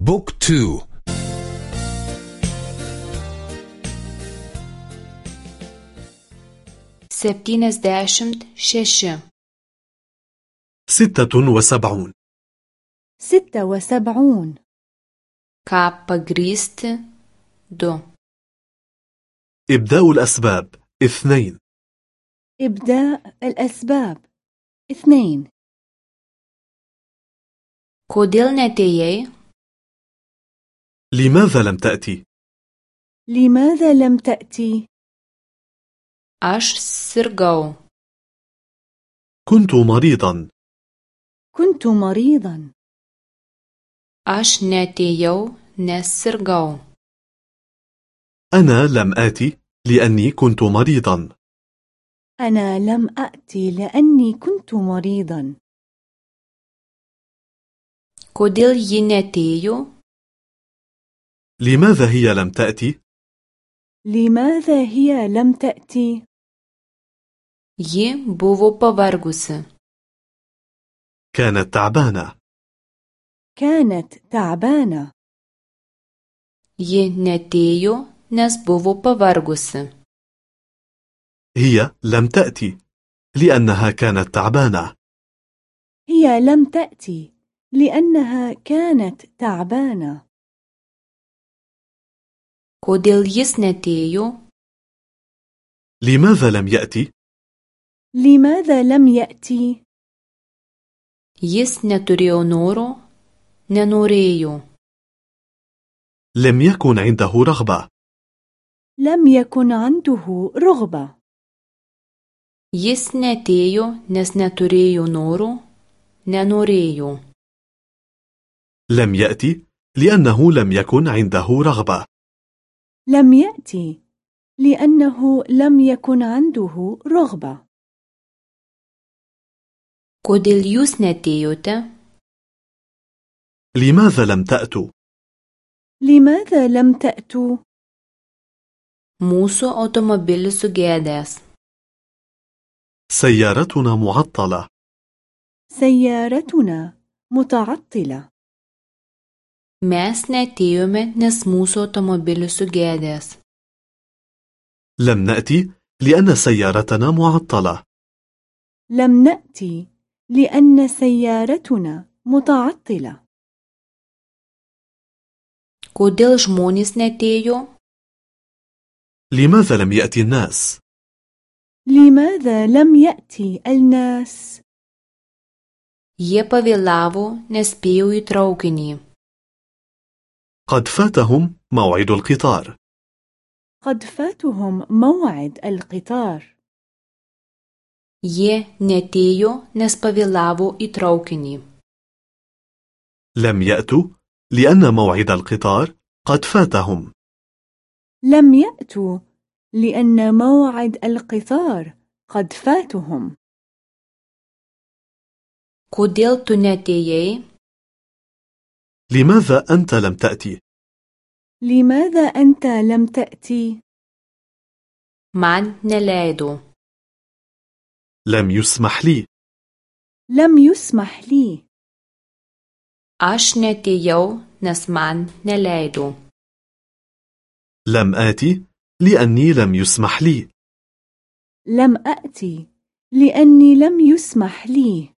book two. septyniasdešimt šeši ستة وسبعون. ستة وسبعون. ką pagrįsti du. إبداء الأسباب اثنين. إبداء الأسباب اثنين. Kodėl netėjai? لماذا لم تأتي؟ لماذا لم تأتي؟ Aš sirgau. كنت مريضا كنت مريضا netėjau, nes sirgau. أنا لم آتي لأني كنت مريضا أنا لم أأتي لأني كنت مريضا ji netėjo? لماذا هي لم تأتي؟ لماذا هي لم تأتي؟ Ji buvo pavargusi. كانت تعبانة كانت تعبانة Ji netėjo, nes buvo pavargusi. هي لم تأتي لأنها كانت تعبانة هي لم تأتي لأنها كانت تعبانة Kodėl jis netėjo? لماذا لم يأتي؟ لماذا لم يأتي؟ Jis neturėjo noro, nenorėjo. لم يكن عنده رغبة لم يكن عنده رغبة Jis netėjo, nes neturėjo noro, nenorėjo. لم يأتي لأنه لم يكن عنده رغبة لم يأتي لأنه لم يكن عنده رغبة Kodėl jūs netėjote? لماذا لم تأتوا؟ لماذا لم تأتوا؟ Mūsų automobilis sugedęs. سيارتنا معطلة سيارتنا متعطلة Mes netėjome, nes mūsų automobilis sugedęs. لم نأتي لأن سيارتنا معطلة لم نأتي لأن سيارتنا متعطلة Kodėl žmonės netėjo? لماذا لم يأتي الناس؟ لماذا لم يأتي الناس؟ Jie pavėlavo, nespėjo į traukinį. قد فاتهم موعد القطار قد فاتهم موعد القطار Jie netėjo, nes pavėlavo į traukinį. لم يأتوا لأن موعد القطار قد فاتهم لم يأتوا لأن موعد القطار قد فاتهم Kodėl tu netėjai? لماذا أنت لم تأتي؟ لماذا أنت لم تأتي؟ Man neleido. لم يسمح لي لم يسمح لي Aš netėjau, nes man neleido. لم آتي لأني لم يسمح لي لم أأتي لأني لم يسمح لي